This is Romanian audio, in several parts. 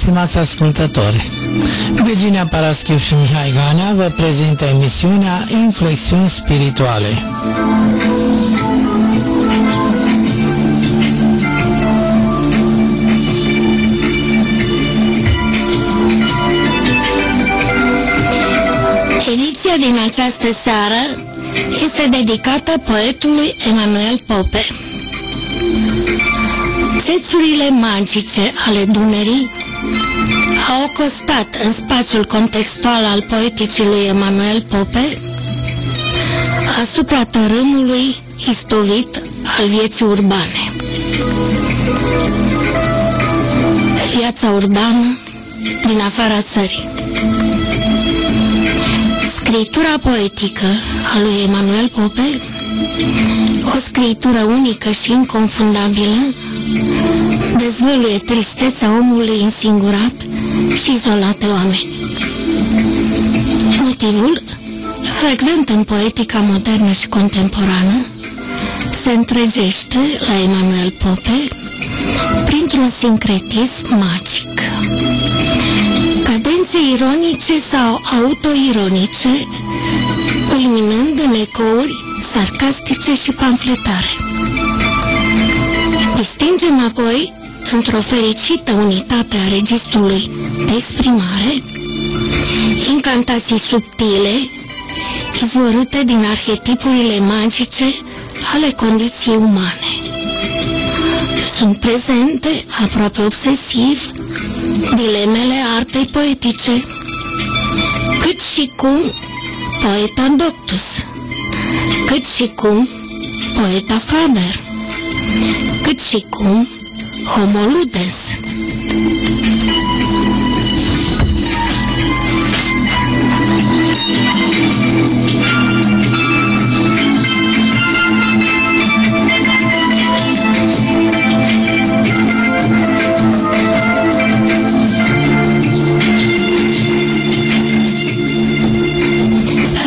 seara, stimați ascultători! Virginia Paraschiv și Mihai Ganea vă prezintă emisiunea Inflexiuni Spirituale. Ediția din această seară este dedicată poetului Emanuel Pope. Țețurile magice ale Dunării au costat în spațiul contextual al poeticii lui Emanuel Pope asupra tărâmului istovit al vieții urbane. Viața urbană din afara țării. Scritura poetică a lui Emanuel Pope, o scritură unică și inconfundabilă, dezvăluie tristețea omului însingurat și izolat de oameni. Motivul, frecvent în poetica modernă și contemporană, se întregește la Emanuel Pope printr-un sincretism magic. Cadențe ironice sau autoironice, culminând în ecouri sarcastice și pamfletare. Distingem apoi, într-o fericită unitate a registrului de exprimare, incantații subtile, izvorâte din arhetipurile magice ale condiției umane. Sunt prezente, aproape obsesiv, dilemele artei poetice, cât și cum poeta doctus, cât și cum poeta faber, cât și cum homoludes.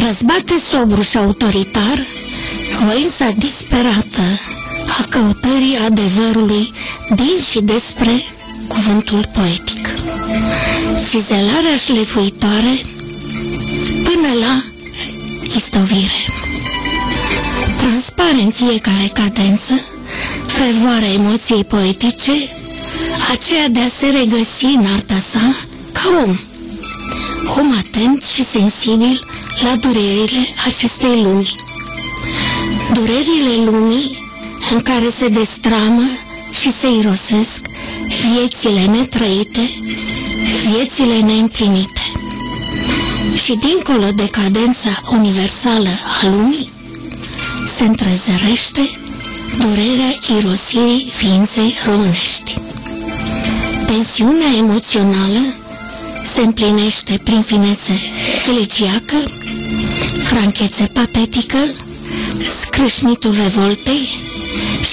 Răzbate sobru și autoritar voința disperată a căutării adevărului din și despre cuvântul poetic. Cizelarea șlefuitoare până la istovire. Transpare în fiecare cadență fervoarea emoției poetice, aceea de a se regăsi în arta sa ca om, om atent și sensibil la durerile acestei lumi. Durerile lumii în care se destramă și se irosesc viețile netrăite, viețile neîmplinite. Și dincolo de cadența universală a lumii, se întrezărește durerea irosirii ființei românești. Tensiunea emoțională se împlinește prin finețe elegiacă, franchețe patetică, scrâșnitul revoltei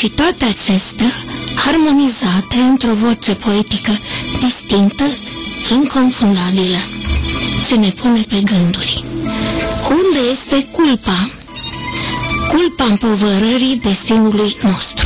și toate acestea armonizate într-o voce poetică distinctă, inconfundabilă, ce ne pune pe gânduri. Unde este culpa? Culpa împovărării destinului nostru.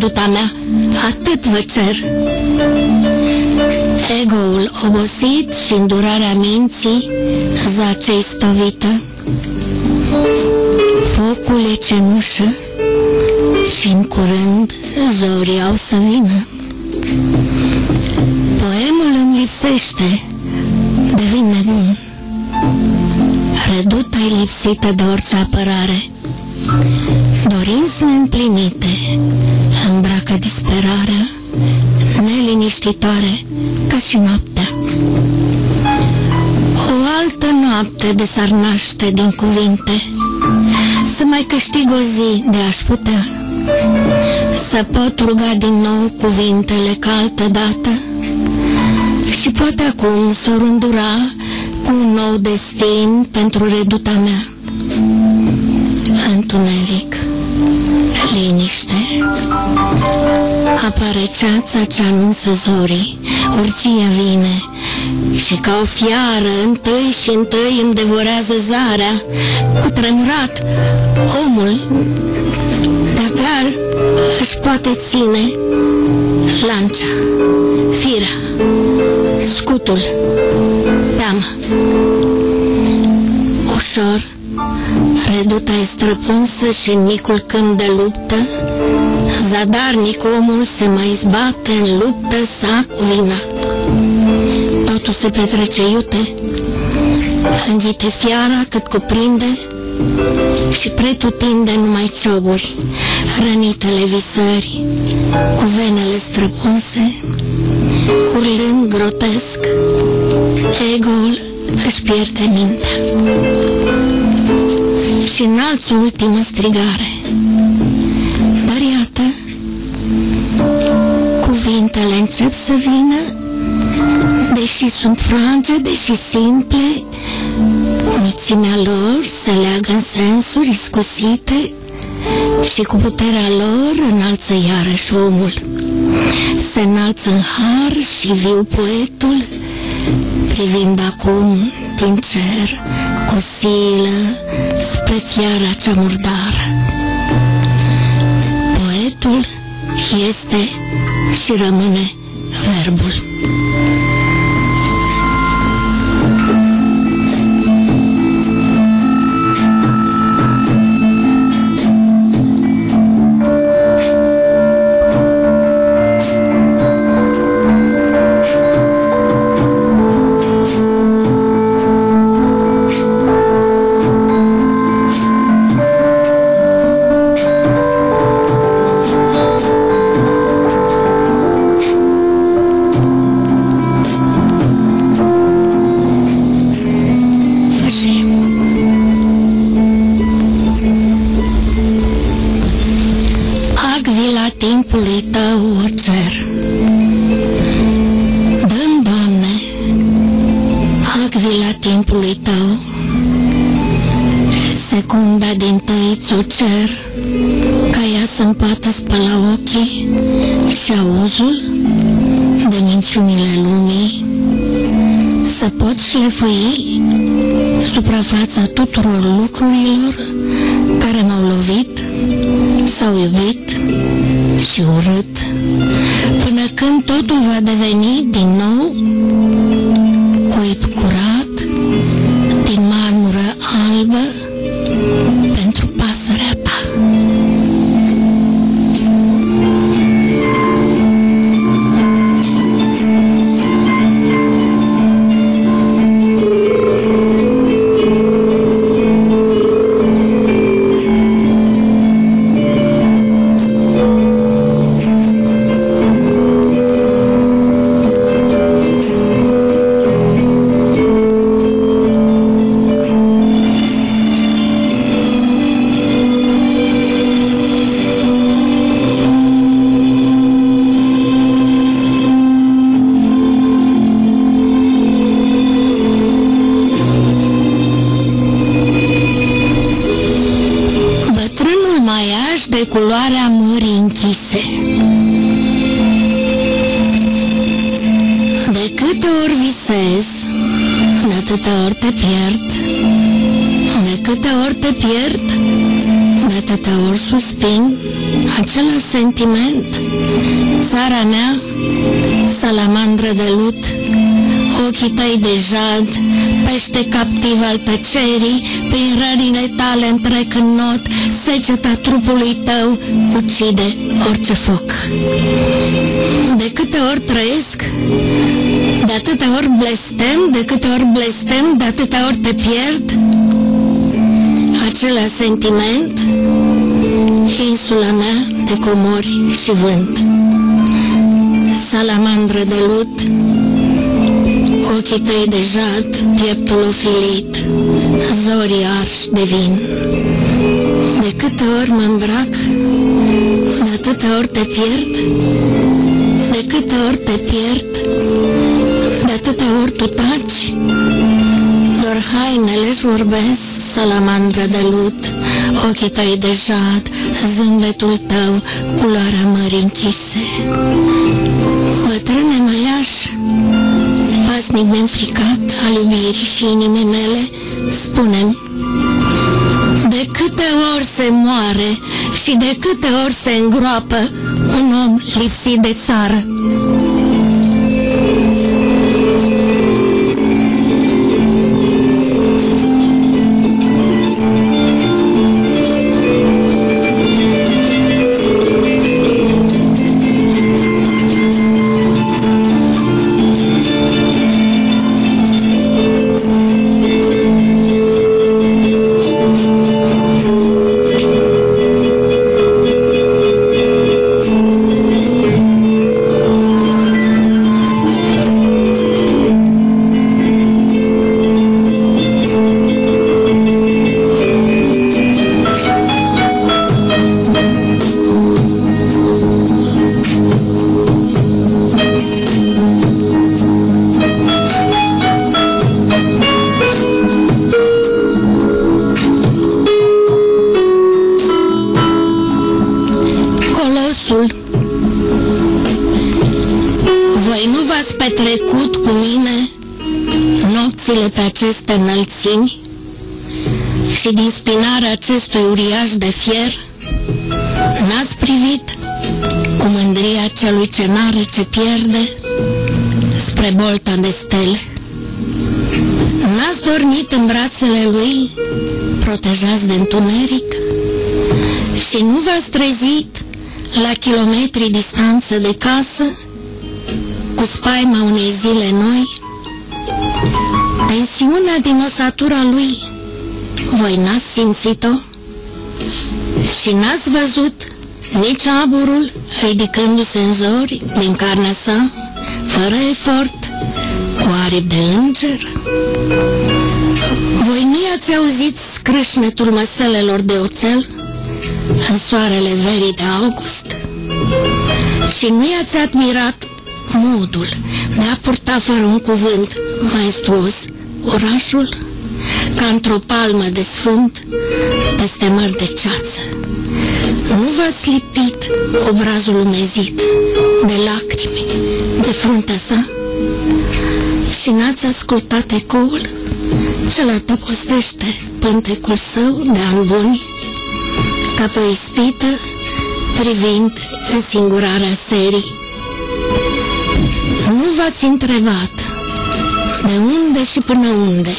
Pentru reduta mea, atât vă cer. Ego-ul obosit și îndurarea minții zace istovită. Focul e cenușă și în curând zorii au să vină. Poemul îmi lipsește, devin nebun. Reduta e lipsită de orice apărare. Dorințe neîmplinite îmbracă disperarea, neliniștitoare ca și noaptea. O altă noapte de s-ar naște din cuvinte, să mai câștig o zi de aș putea, să pot ruga din nou cuvintele ca altă dată și poate acum s-o rândura cu un nou destin pentru reduta mea. Întuneric, liniște, apare ceața ce anunță zorii, urgia vine și ca o fiară întâi și întâi îmi devorează zarea, cu tremurat, omul de-abia își poate ține lancea, firea, scutul, teamă. Ușor, reduta e străpunsă și în micul câmp de luptă, zadarnic omul se mai zbate în luptă sa cu vina. Totul se petrece iute, înghite fiara cât cuprinde și pretutinde numai cioburi, rănitele visări, cu venele străpunse, urlând grotesc, ego-ul își pierde mintea. Și înalți o ultimă strigare. Dar iată, cuvintele încep să vină, deși sunt frange, deși simple, mulțimea lor se leagă în sensuri iscusite și cu puterea lor înalță iarăși omul. Se înalță în har și viu poetul, privind acum din cer cu silă spre fiara cea murdară. Poetul este și rămâne verbul. Pot șlefui suprafața tuturor lucrurilor care m-au lovit sau iubit și urât, până când totul va deveni jad, pește captiv al tăcerii, prin rările tale întrec în not, seceta trupului tău ucide orice foc. De câte ori trăiesc, de atâtea ori blestem, de câte ori blestem, de atâtea ori te pierd, același sentiment, insula mea de comori și vânt. Salamandră de lut, ochii tăi de jad, pieptul ofilit, zorii arși de vin. De câte ori mă îmbrac, de atâtea ori te pierd, de câte ori te pierd, de atâtea ori tu taci, doar hainele își vorbesc, salamandră de lut, ochii tăi de jad, zâmbetul tău, culoarea mării închise. Bătrâne măiaș, pasnic neînfricat al iubirii și inimii mele, spune de câte ori se moare și de câte ori se îngroapă un om lipsit de țară. Aceste înălțimi și din spinarea acestui uriaș de fier n-ați privit cu mândria celui ce n-are ce pierde spre bolta de stele. N-ați dormit în brațele lui protejați de întuneric și nu v-ați trezit la kilometri distanță de casă cu spaima unei zile noi? Tensiunea din osatura lui, voi n-ați simțit-o? Și n-ați văzut nici aburul ridicându-se în zori din carnea sa, fără efort, cu aripi de înger? Voi nu i-ați auzit scrâșnetul măselelor de oțel în soarele verii de august? Și nu i-ați admirat modul de a purta fără un cuvânt maestuos orașul, ca într-o palmă de sfânt peste mări de ceață? Nu v-ați lipit obrazul umezit de lacrimi de fruntea sa? Și n-ați ascultat ecoul ce la tăpostește pântecul său de ani buni, ca pe o ispită privind în singurarea serii. Nu v-ați întrebat de unde și până unde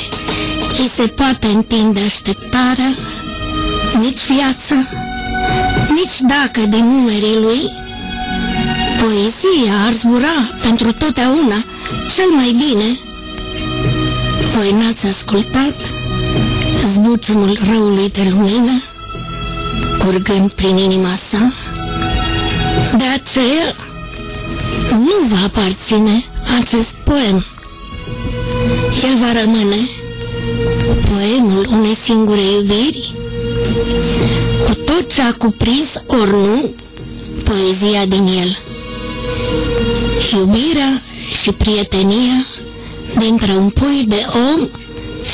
îi se poate întinde așteptarea, nici viața, nici dacă din numerii lui poezia ar zbura pentru totdeauna cel mai bine. Voi n-ați ascultat zbuciumul răului de lumină curgând prin inima sa? De aceea nu va aparține acest poem. El va rămâne poemul unei singure iubiri, cu tot ce a cuprins ori nu poezia din el. Iubirea și prietenia dintre un pui de om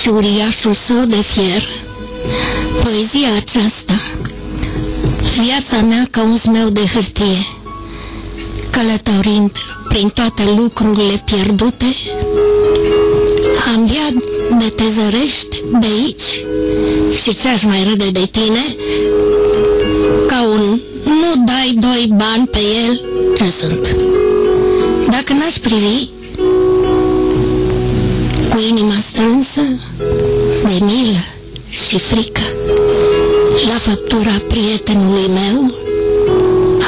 și uriașul său de fier. Poezia aceasta, viața mea ca un zmeu de hârtie, călătorind prin prin toate lucrurile pierdute, abia de te zărești de aici și ce-aș mai râde de tine, ca un nu dai doi bani pe el, ce sunt? Dacă n-aș privi cu inima strânsă de milă și frică la făptura prietenului meu,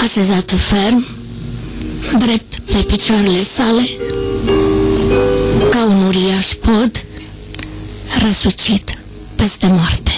așezată ferm, drept pe picioarele sale, ca un uriaș pod răsucit peste moarte.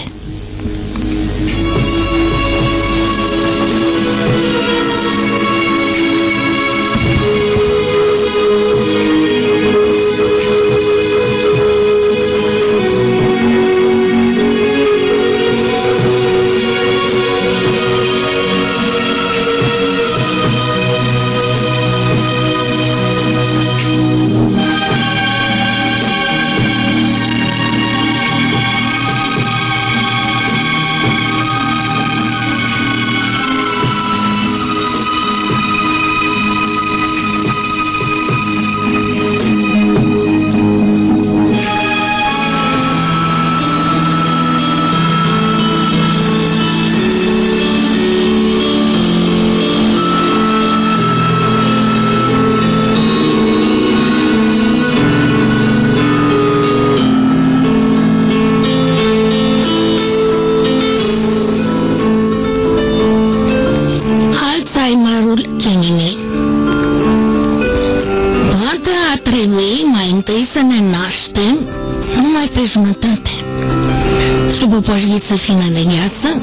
Poșghiță fină de gheață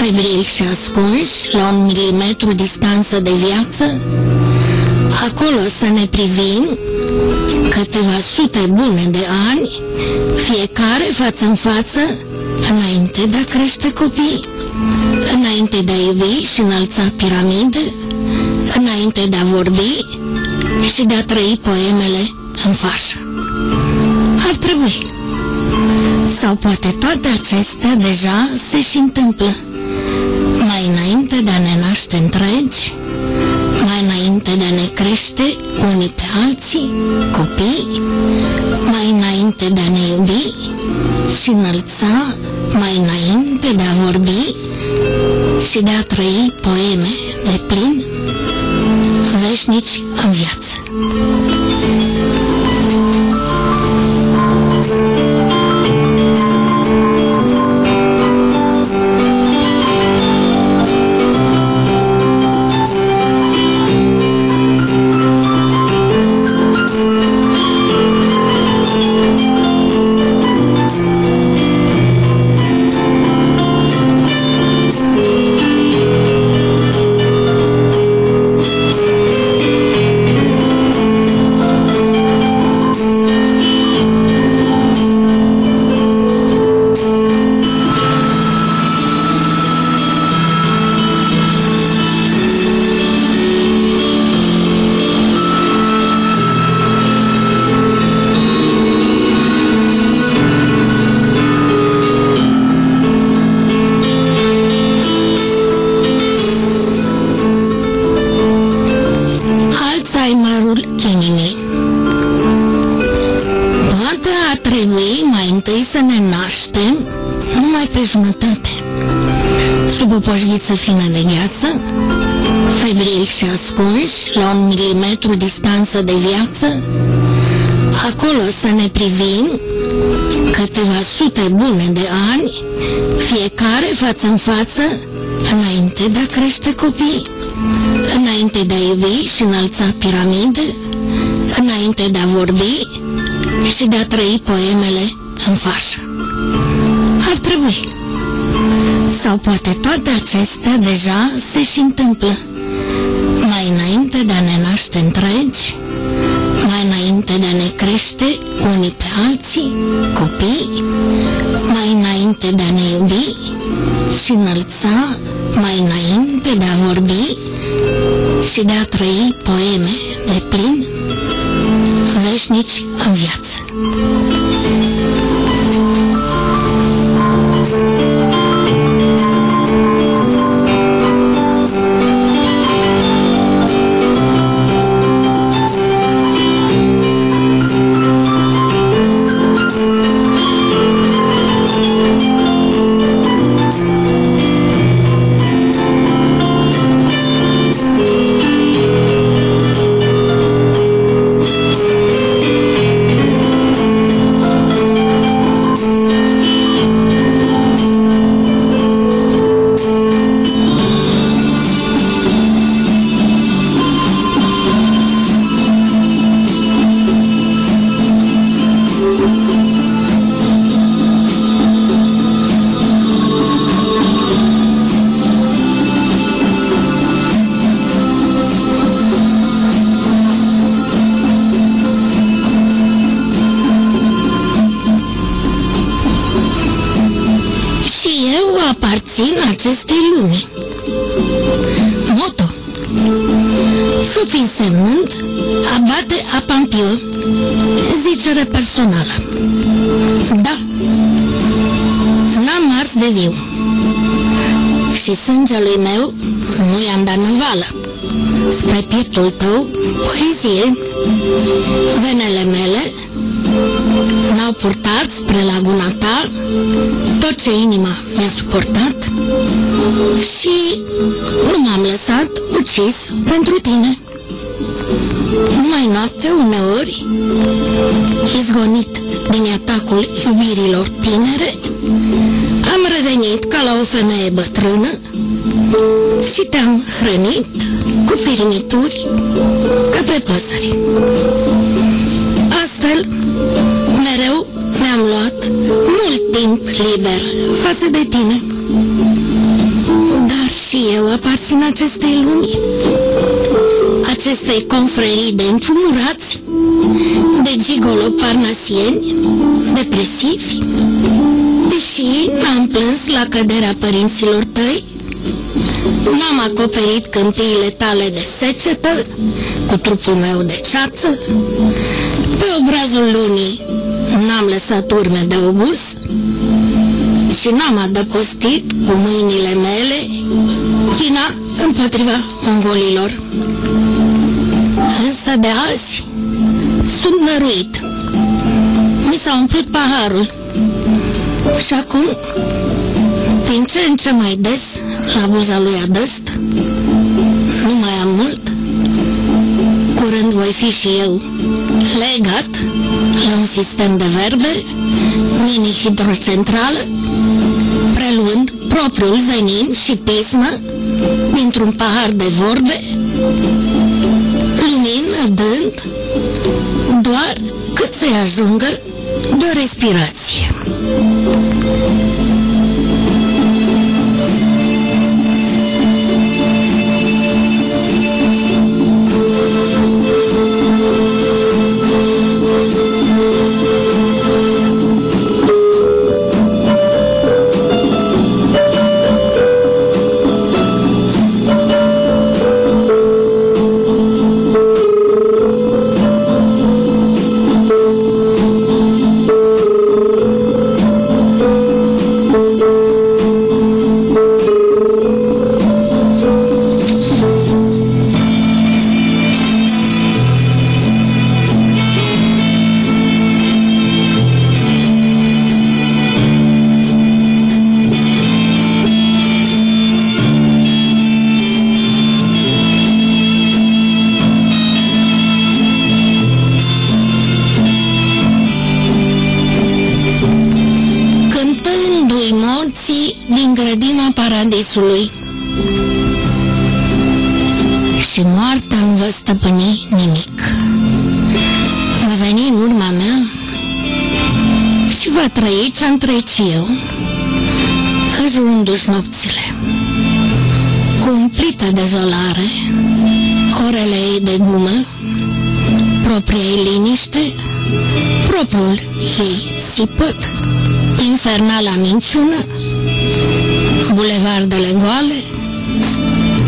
Febril și ascunși la un milimetru distanță de viață. Acolo să ne privim câteva sute bune de ani Fiecare față în față Înainte de a crește copii Înainte de a iubi și înălța piramide Înainte de a vorbi Și de a trăi poemele în fașă. Ar trebui Sau poate toate acestea deja se și întâmplă. Mai înainte de a ne naște întregi mai înainte de a ne crește unii pe alții, copii, mai înainte de a ne iubi și înălța, mai înainte de a vorbi și de a trăi poeme de plin, distanță de viață Acolo să ne privim câteva sute bune de ani Fiecare față în față Înainte de a crește copii Înainte de a iubi și înălța piramide Înainte de a vorbi Și de a trăi poemele în fașă. Ar trebui. Sau poate toate acestea deja se și întâmplă Mai înainte de a ne naște întregi mai înainte de a ne crește unii pe alții, copii, mai înainte de a ne iubi și înălța, mai înainte de a vorbi și de a trăi poeme de plin, veșnici în viață. Personală. Da, n-am ars de viu. Și sângelui meu nu i-am dat năvală. Spre pieptul tău, poezie, venele mele n-au purtat spre laguna ta tot ce inima mi-a suportat și nu m-am lăsat ucis pentru tine. Numai noapte, uneori, izgonit din atacul iubirilor tinere, am revenit ca la o femeie bătrână și te-am hrănit cu firmituri ca pe păsări. Astfel, mereu mi-am luat mult timp liber față de tine. Dar și eu aparțin acestei lumi, acestei confrerii de împrumurați, de gigolo parnasieni, depresivi, deși n-am plâns la căderea părinților tăi, N-am acoperit câmpiile tale de secetă cu trupul meu de ceață. Pe obrazul lunii n-am lăsat urme de obuz și n-am adăpostit cu mâinile mele China împotriva mongolilor. Însă de azi sunt năruit. Mi s-a umplut paharul și acum din ce în ce mai des la buza lui Adăst, nu mai am mult, curând voi fi și eu legat la un sistem de verbe mini-hidrocentrală, preluând propriul venin și pismă dintr-un pahar de vorbe, lumină dând doar cât să-i ajungă de o respirație. Trăi ce-am trăit și eu, înjurându-și nopțile. Cu umplită dezolare, orele ei de gumă, propria ei liniște, propriul ei țipăt, infernala minciună, bulevardele goale,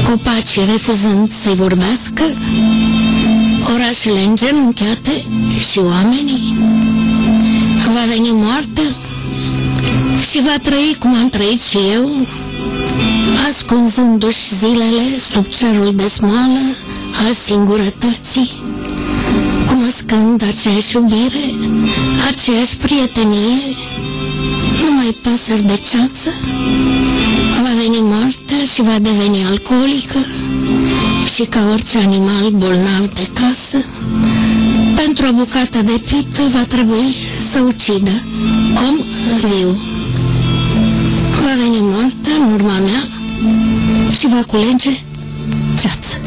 copacii refuzând să-i vorbească, orașele îngenunchiate și oamenii. Va veni moartea și va trăi cum am trăit și eu, ascunzându-și zilele sub cerul de smoală al singurătății, cunoscând aceeași iubire, aceeași prietenie, numai păsări de ceață, va veni moartea și va deveni alcoolică și ca orice animal bolnav de casă, pentru o bucată de pită va trebui să ucidă om viu în urma mea și va culege viață.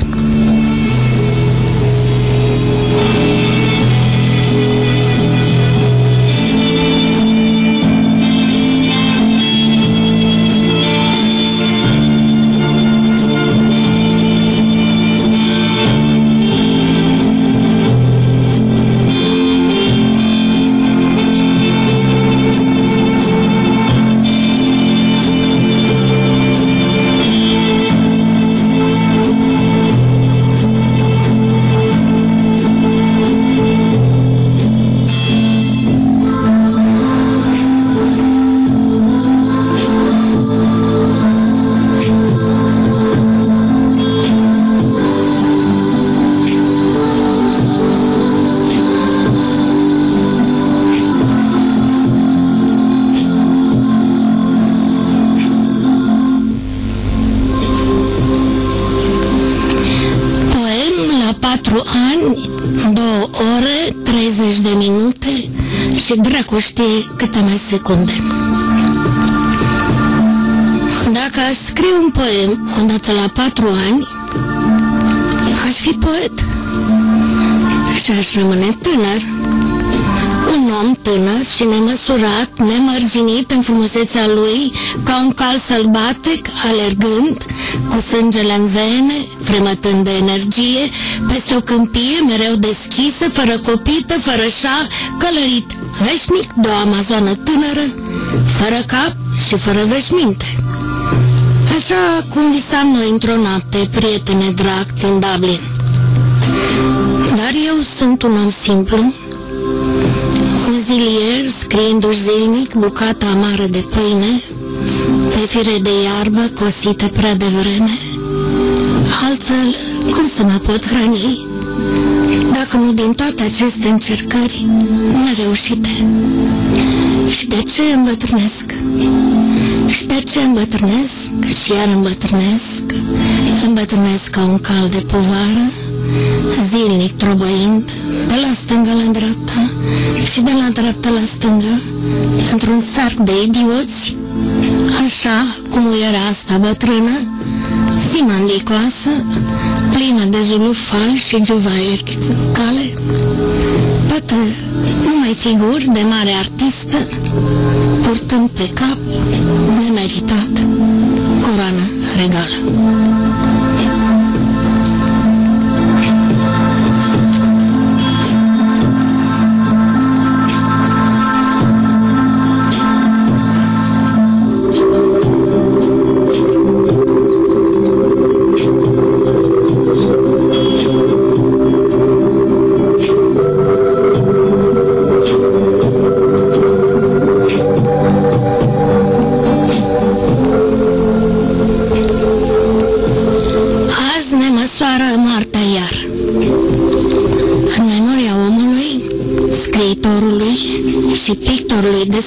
4 ani, 2 ore, 30 de minute, și dracu știe câte mai secunde. Dacă aș scrie un poem odată la patru ani, aș fi poet și aș rămâne tânăr. Un om tânăr și nemăsurat, nemărginit în frumusețea lui, ca un cal sălbatic, alergând, cu sângele în vene, fremătând de energie, peste o câmpie mereu deschisă, fără copită, fără șa, călărit, veșnic de o amazonă tânără, fără cap și fără veșminte. Așa cum visam noi într-o noapte, prietene drag, din Dublin. Dar eu sunt un om simplu, un zilier scriindu-și zilnic bucata amară de pâine, pe fire de iarbă cosită prea devreme. Altfel, cum să mă pot hrăni, dacă nu din toate aceste încercări nereușite? Și de ce îmbătrânesc? Și de ce îmbătrânesc? Și iar îmbătrânesc, îmbătrânesc ca un cal de povară, zilnic trobăind, de la stânga la dreapta și de la dreapta la stânga, într-un țarc de idioți, așa cum era asta bătrână, simandicoasă, plină de zulufal și juvaieri cale, toată numai figuri de mare artistă, purtând pe cap, nemeritat, coroană regală.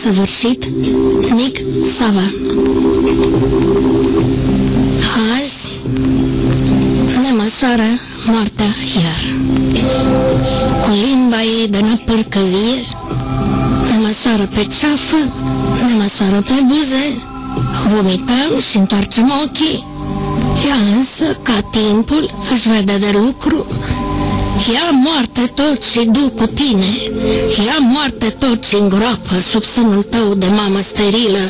Pictorului desăvârșit, Nick Sava. Azi ne măsoară moartea iar. Cu limba ei de năpârcălie, ne măsoară pe ceafă, ne măsoară pe buze, vomităm și întoarcem ochii, ea însă, ca timpul, își vede de lucru. Ia moarte tot și du cu tine. Ia moarte tot și îngroapă sub sânul tău de mamă sterilă,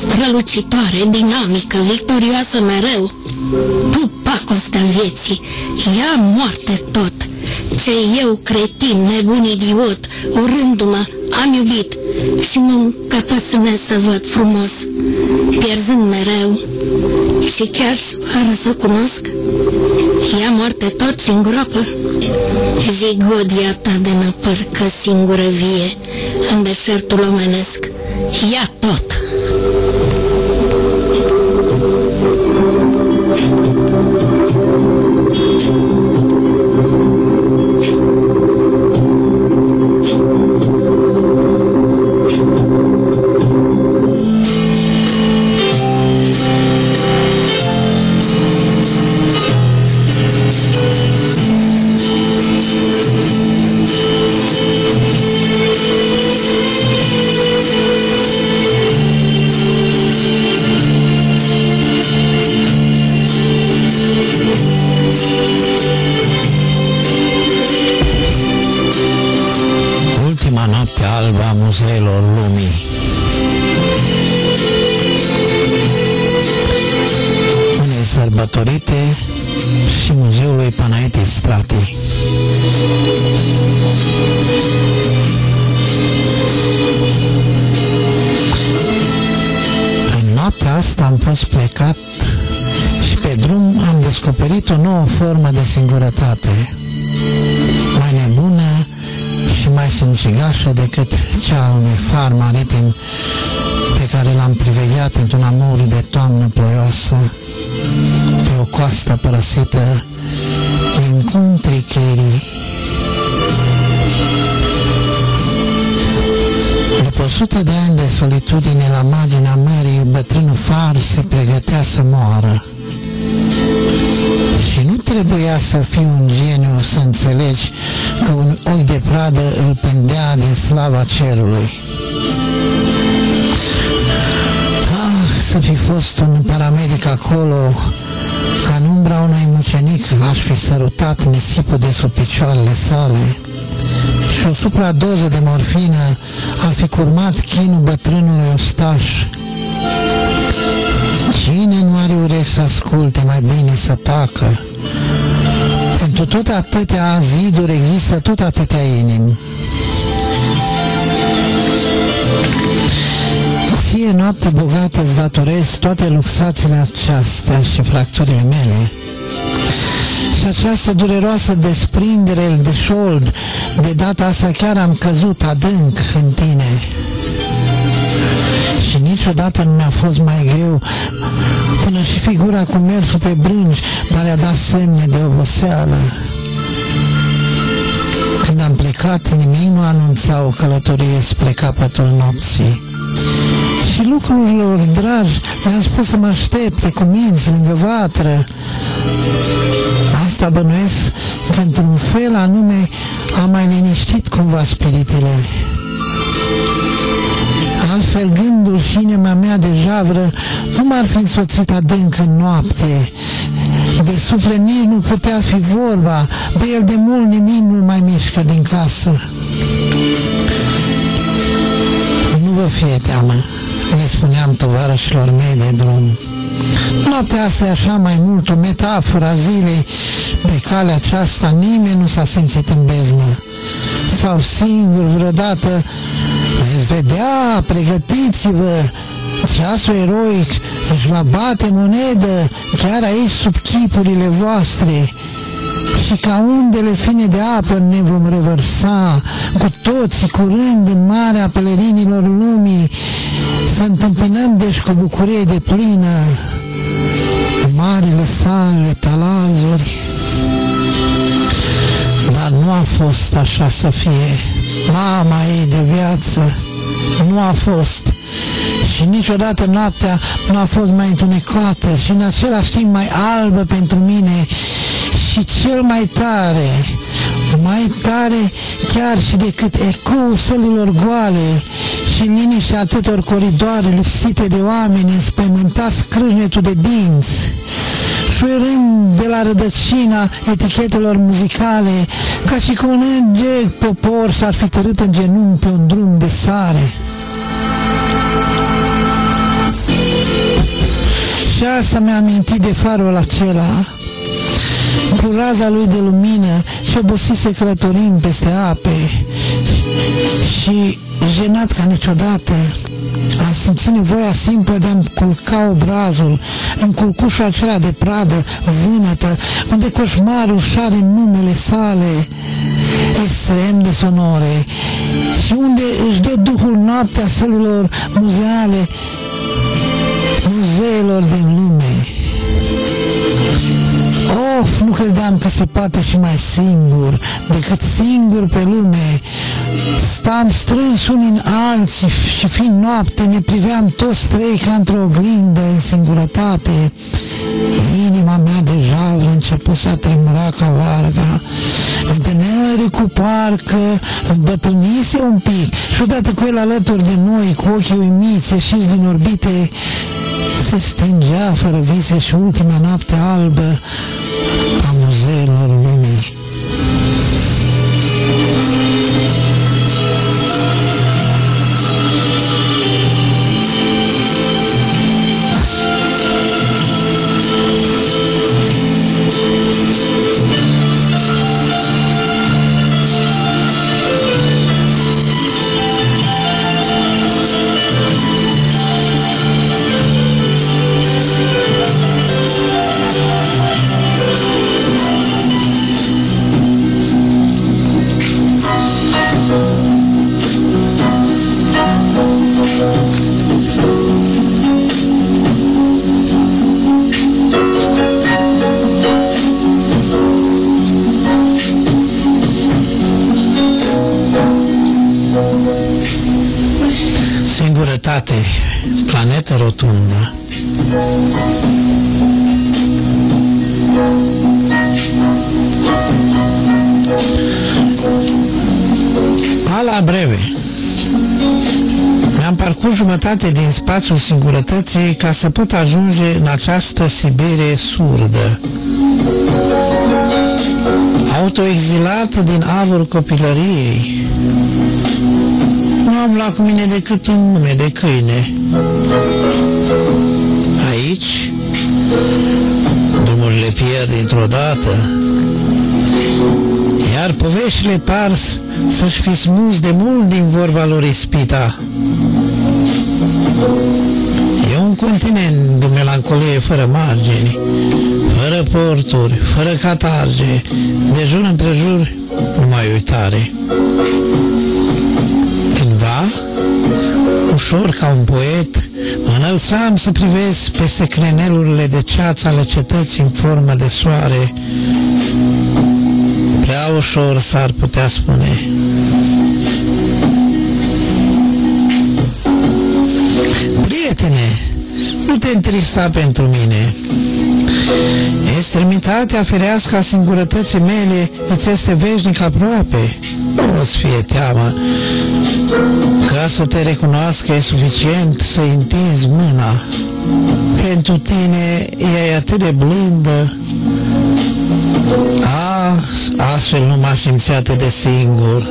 strălucitoare, dinamică, victorioasă mereu. Tu, pacostea vieții, ia moarte tot. Ce eu, cretin, nebun idiot, urându-mă, am iubit și mă încăpățânesc să văd frumos, pierzând mereu și chiar fără să cunosc, ea moarte tot și îngroapă. Jigodia ta de năpărcă singură vie în deșertul omenesc, ia tot. Ultima sinucigașă decât cea a unui far maritim pe care l-am privegheat într-un amur de toamnă ploioasă pe o coastă părăsită din Cuntricheri. După sute de ani de solitudine la marginea mării, bătrânul far se pregătea să moară. Și nu trebuie trebuia să fii un geniu să înțelegi că un ochi de pradă îl pendea din slava cerului. Ah, să fi fost un paramedic acolo, ca în umbra unui mucenic aș fi sărutat nisipul de sub picioarele sale și o supradoză de morfină ar fi curmat chinul bătrânului ostaș. Cine nu are urechi să asculte, mai bine să tacă? Pentru tot atâtea ziduri există tot atâtea inimi. Ție noapte bogată îți datorez toate luxațiile acestea și fracturile mele. Și această dureroasă desprindere de șold, de data asta chiar am căzut adânc în tine. Și niciodată nu mi-a fost mai greu până și figura cu mersul pe brânci care a dat semne de oboseală. Când am plecat, nimic nu anunța o călătorie spre capătul nopții. Și lucrurilor dragi le-am spus să mă aștepte cu minți lângă vatră. Asta bănuiesc că într-un fel anume am mai liniștit cumva spiritele. Altfel gândul și inima mea de javră nu m-ar fi însoțit adânc în noapte. De suflet nici nu putea fi vorba, pe el de mult nimic nu mai mișcă din casă. Nu vă fie teamă, le spuneam tovarășilor mei de drum. Noaptea asta e așa mai mult o metaforă a zilei, pe calea aceasta nimeni nu s-a simțit în beznă. Sau singur vreodată veți vedea, pregătiți-vă, ceasul eroic își va bate monedă chiar aici sub chipurile voastre. Și ca undele fine de apă ne vom revărsa cu toții curând în marea pelerinilor lumii să întâmpinăm deci cu bucurie de plină marile sale talazuri. Dar nu a fost așa să fie mama ei de viață nu a fost. Și niciodată noaptea nu a fost mai întunecată și în același timp mai albă pentru mine și cel mai tare, mai tare chiar și decât ecou sălilor goale și în liniștea atâtor coridoare lipsite de oameni înspăimântați crâșnetul de dinți, șuierând de la rădăcina etichetelor muzicale, ca și cum un înger popor s-ar fi tărât în genunchi pe un drum de sare. Și asta mi-a amintit de farul acela, cu raza lui de lumină și obosise călătorim peste ape și jenat ca niciodată am simțit nevoia simplă de a-mi culca obrazul în culcușul acela de pradă vânătă, unde coșmarul șare numele sale extrem de sonore și unde își dă duhul noaptea sălilor muzeale, muzeelor din lume. Of, nu credeam că se poate și mai singur decât singur pe lume. Stam strâns unii în alții și fiind noapte ne priveam toți trei ca într-o oglindă în singurătate. Inima mea deja a început să tremura ca varga. Întâlnări cu parcă îmbătrânise un pic și odată cu el alături de noi, cu ochii uimiți, ieșiți din orbite, se stângea fără vise și ultima noapte albă Ala breve mi-am parcurs jumătate din spațiul singurătății ca să pot ajunge în această Siberie surdă. Autoexilată din avul copilăriei, nu am luat cu mine decât un nume de câine. Aici, drumurile pierd dintr-o dată, iar poveștile par să-și fi smus de mult din vorba lor ispita. E un continent de melancolie fără margini, fără porturi, fără catarge, de jur împrejur numai uitare. Cândva, ușor ca un poet, mă înălțam să privesc peste crenelurile de ceață ale cetății în formă de soare. Prea ușor s-ar putea spune. Prietene, nu te întrista pentru mine. Extremitatea ferească a singurătății mele îți este veșnic aproape. Nu îți fie teamă. Ca să te recunoască e suficient să întinzi mâna. Pentru tine ea e atât de blândă. A, astfel nu m-aș simți atât de singur.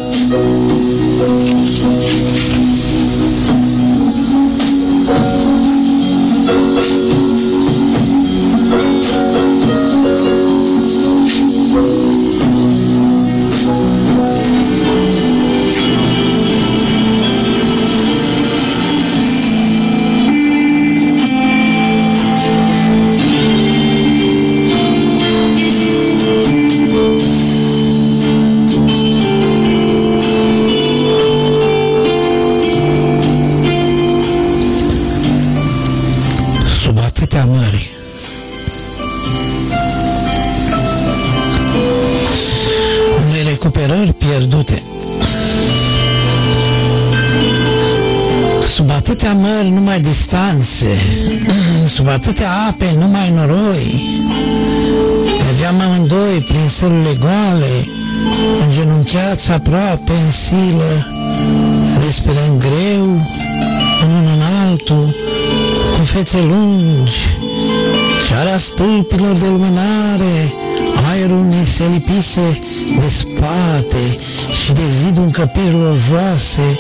Atâtea ape, numai noroi. Mergeam amândoi prin sălile goale, îngenunchiați aproape în silă, respirând greu, unul în altul, cu fețe lungi, cearea stâlpilor de luminare, aerul ne se lipise de spate și de zidul încăperilor joase,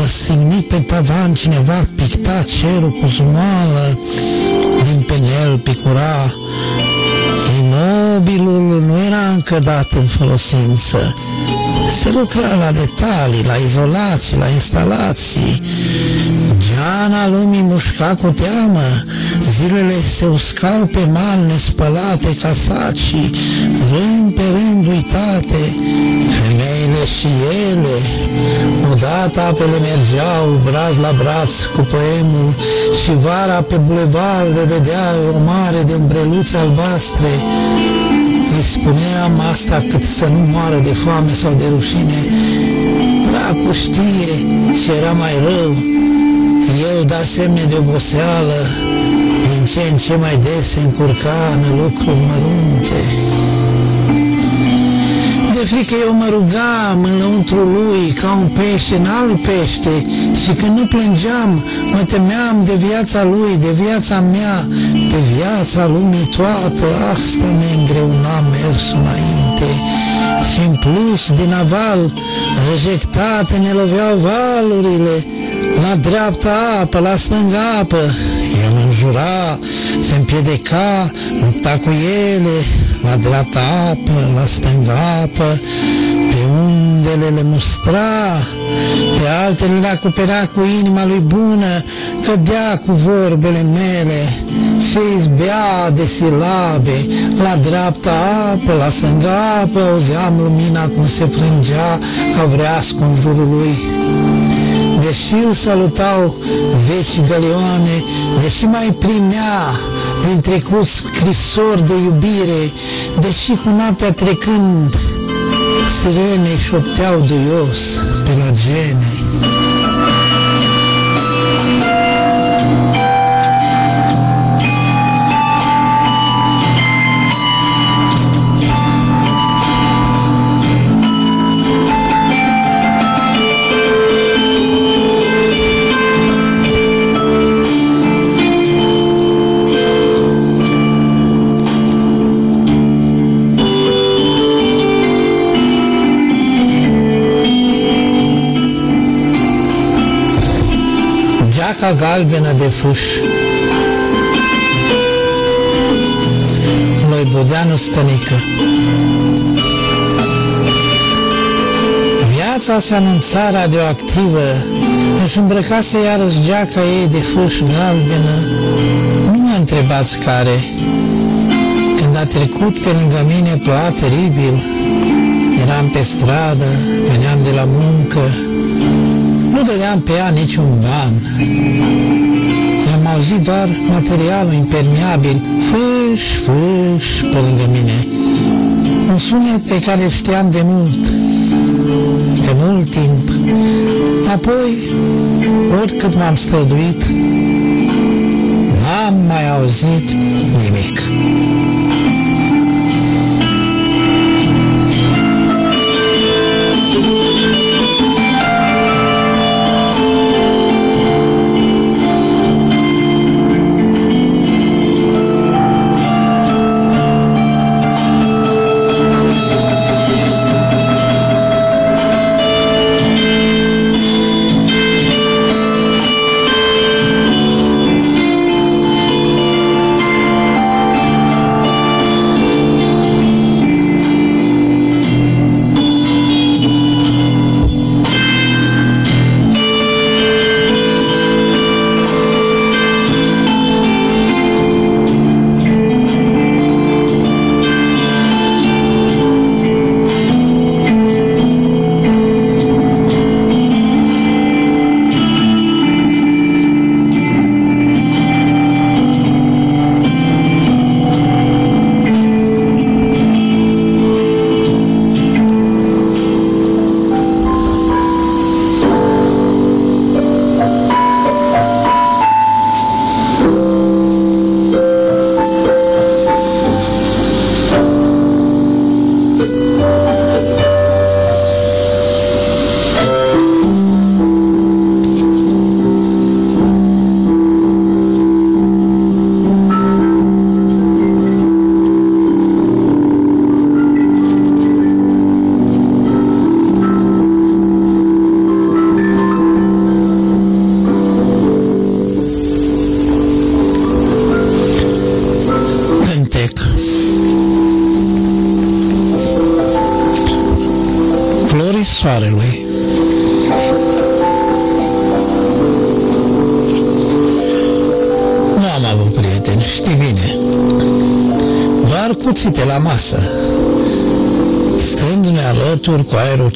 răstignit pe tavan cineva picta cerul cu zmoală, din penel picura. Imobilul nu era încă dat în folosință. Se lucra la detalii, la izolații, la instalații. Geana lumii mușca cu teamă, zilele se uscau pe mal nespălate ca sacii, rând pe rând uitate, femeile și ele. Odată apele mergeau braz la braț cu poemul și vara pe bulevard vedea o mare de umbreluțe albastre. Îi spuneam asta cât să nu moară de foame sau de rușine. Dracu știe ce era mai rău. El da semne de oboseală, din ce în ce mai des se încurca în lucruri mărunte. De frică eu mă rugam în lăuntru lui ca un pește în alt pește și când nu plângeam, mă temeam de viața lui, de viața mea, de viața lumii toată. Asta ne îngreuna mersul înainte și în plus din aval, rejectate ne loveau valurile, la dreapta apă, la stânga apă. El înjura, se împiedica, lupta cu ele, la dreapta apă, la stânga apă, pe undele le mustra, pe altele le acoperea cu inima lui bună, cădea cu vorbele mele și izbea de silabe, la dreapta apă, la stânga apă, auzeam lumina cum se frângea ca vrească în jurul lui deși îl salutau vechi galioane, deși mai primea din trecut scrisori de iubire, deși cu noaptea trecând, sirene șopteau duios pe la gene. Geaca galbenă de fâș. Lui Budeanu Stănică Viața se anunța radioactivă, își îmbrăcase iarăși geaca ei de fâș galbenă. Nu mă întrebați care. Când a trecut pe lângă mine ploua teribil, eram pe stradă, veneam de la muncă, nu dădeam pe ea niciun ban. Am auzit doar materialul impermeabil, fâș, fâș, pe lângă mine. Un sunet pe care știam de mult, de mult timp. Apoi, oricât m-am străduit, n-am mai auzit nimic.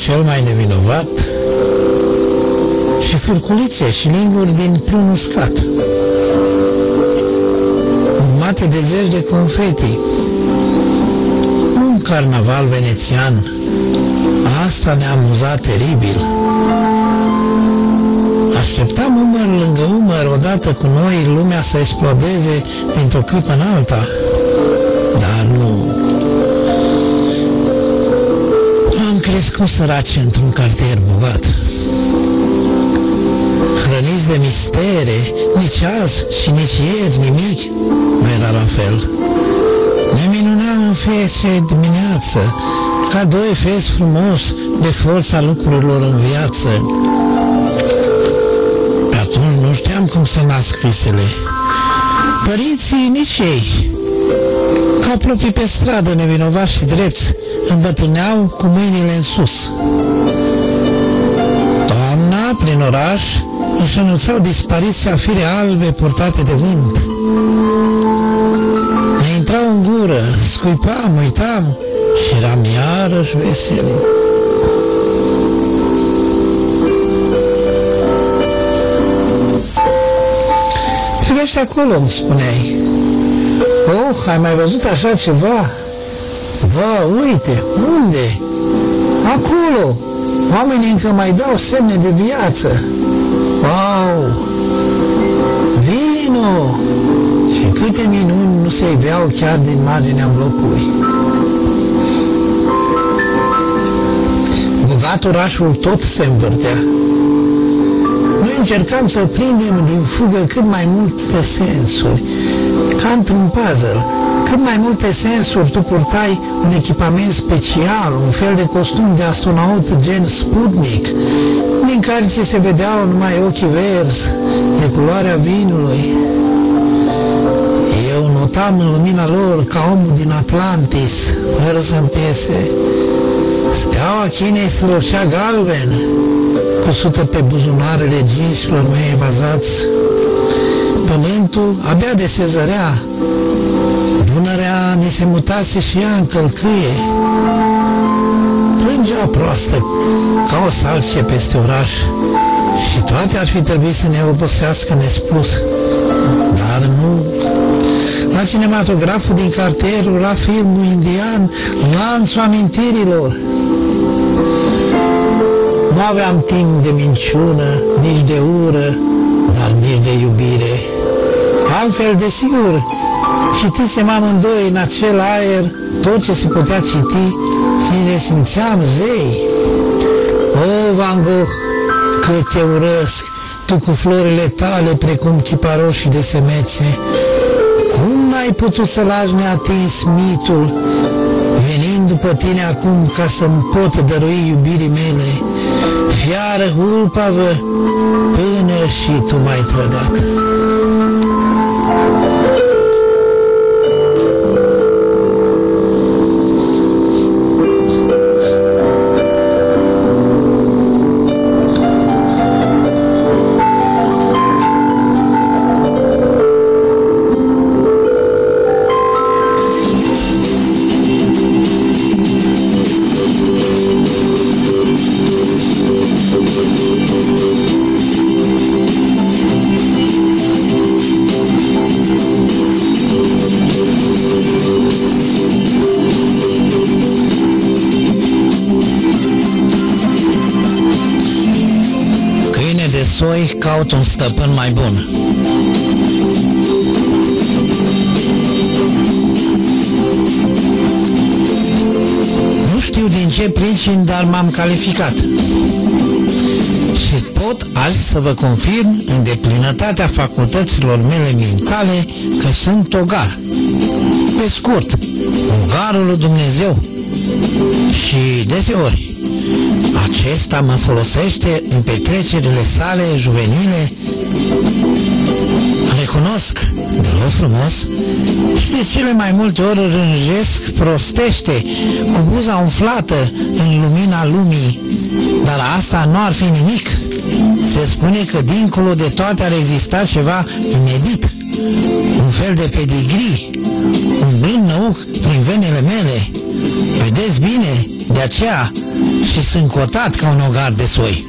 Cel mai nevinovat și furculițe și linguri din prun uscat. Urmate de zeci de confeti. Un carnaval venețian Asta ne-a amuzat teribil. Așteptam umăr lângă umăr odată cu noi lumea să explodeze dintr-o clipă în alta. Dar nu. Crescut săraci într-un cartier bogat. Hrăniți de mistere, nici azi și nici ieri nimic nu era la fel. Ne minunam în fiecare dimineață ca doi fezi frumos de forța lucrurilor în viață. Pe atunci nu știam cum să nasc visele. Părinții nici ei, ca apropii pe stradă nevinovați și drepți, îmbătrâneau cu mâinile în sus. Toamna, prin oraș, își anunțau dispariția fire albe purtate de vânt. Ne intrau în gură, scuipam, uitam, și eram iarăși vesel. Privește acolo, îmi spuneai. Oh, ai mai văzut așa ceva? Da, uite, unde? Acolo! Oamenii încă mai dau semne de viață. Wow! Vino! Și câte minuni nu se iveau chiar din marginea blocului. Bogat orașul tot se învârtea. Noi încercam să prindem din fugă cât mai multe sensuri, ca într-un puzzle. Cât mai multe sensuri tu purtai un echipament special, un fel de costum de astronaut gen Sputnik. din care ți se vedeau numai ochii verzi, de culoarea vinului. Eu notam în lumina lor ca omul din Atlantis, fără să-mi piese. Steaua Chinei strălucea galben, cusută pe buzunarele ginșilor mei evazați. Pământul abia de se zărea. Dunărea ni se mutase și ea în călcâie. Plângea proastă ca o salcie peste oraș și toate ar fi trebuit să ne obosească nespus. Dar nu. La cinematograful din cartierul, la filmul indian, lanțul amintirilor, nu aveam timp de minciună, nici de ură, dar nici de iubire. Altfel, desigur, citisem amândoi în acel aer tot ce se putea citi și ne simțeam zei. O, Van Gogh, cât te urăsc, tu cu florile tale precum chiparoșii de semețe, cum n-ai putut să lași neatins mitul, venind după tine acum ca să-mi pot dărui iubirii mele, fiară hulpavă, până și tu m-ai trădat. Stăpân mai bun. Nu știu din ce pricin, dar m-am calificat. Și pot azi să vă confirm în deplinătatea facultăților mele mentale că sunt ogar. Pe scurt, ogarul lui Dumnezeu. Și deseori acesta mă folosește în petrecerile sale juvenile. Recunosc, deloc frumos, și de cele mai multe ori rânjesc prostește, cu buza umflată în lumina lumii, dar asta nu ar fi nimic. Se spune că dincolo de toate ar exista ceva inedit, un fel de pedigri, un blând năuc prin venele mele. Vedeți bine, de aceea și sunt cotat ca un ogar de soi.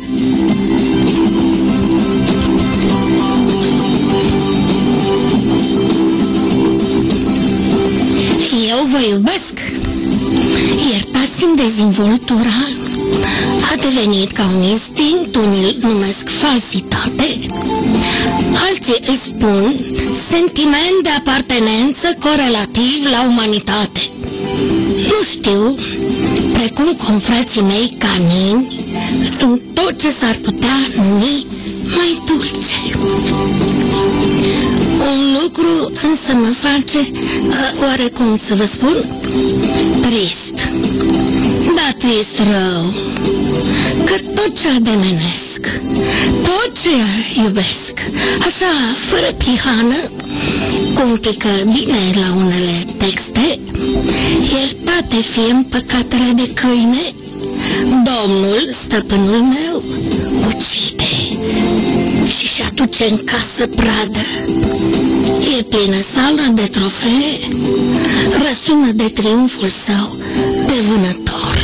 Eu vă iubesc. Iertați-mi dezvoltura. A devenit ca un instinct, unii numesc falsitate. Alții îi spun sentiment de apartenență corelativ la umanitate. Nu știu, precum confrații mei canini, sunt tot ce s-ar putea numi mai dulce. Un lucru însă mă face, oarecum să vă spun, trist. Da, trist rău, că tot ce ademenesc, tot ce iubesc, așa, fără prihană, cum pică bine la unele texte, iertate fie păcatele de câine, Domnul, stăpânul meu, ucide și-și aduce în casă pradă. E plină sala de trofee, răsună de triumful său de vânător.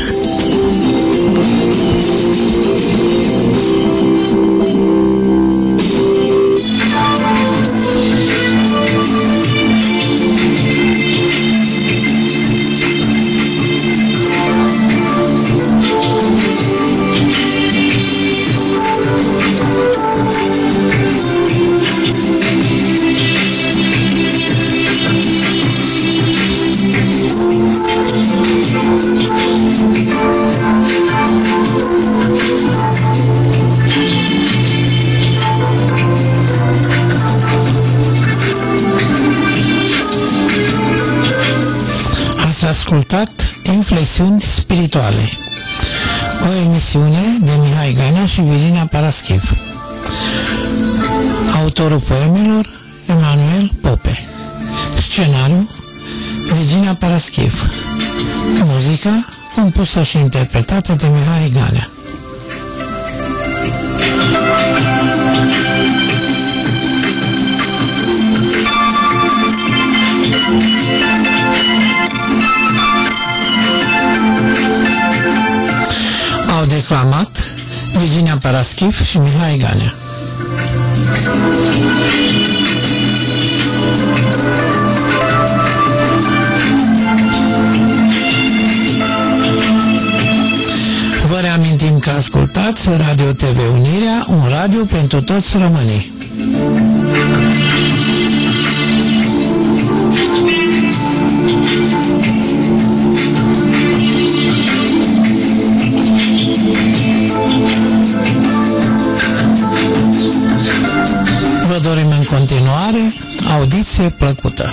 Ascultat Inflexiuni spirituale, O emisiune de Mihai Gaina și Virginia Paraschiv. Autorul poemelor Emanuel Pope. Scenariu Virginia Paraschiv. Muzica compusă și interpretată de Mihai Ganea. Au declamat Virginia Paraschiv și Mihai Ganea. Vă reamintim că ascultați Radio TV Unirea, un radio pentru toți românii. Audiție plăcută.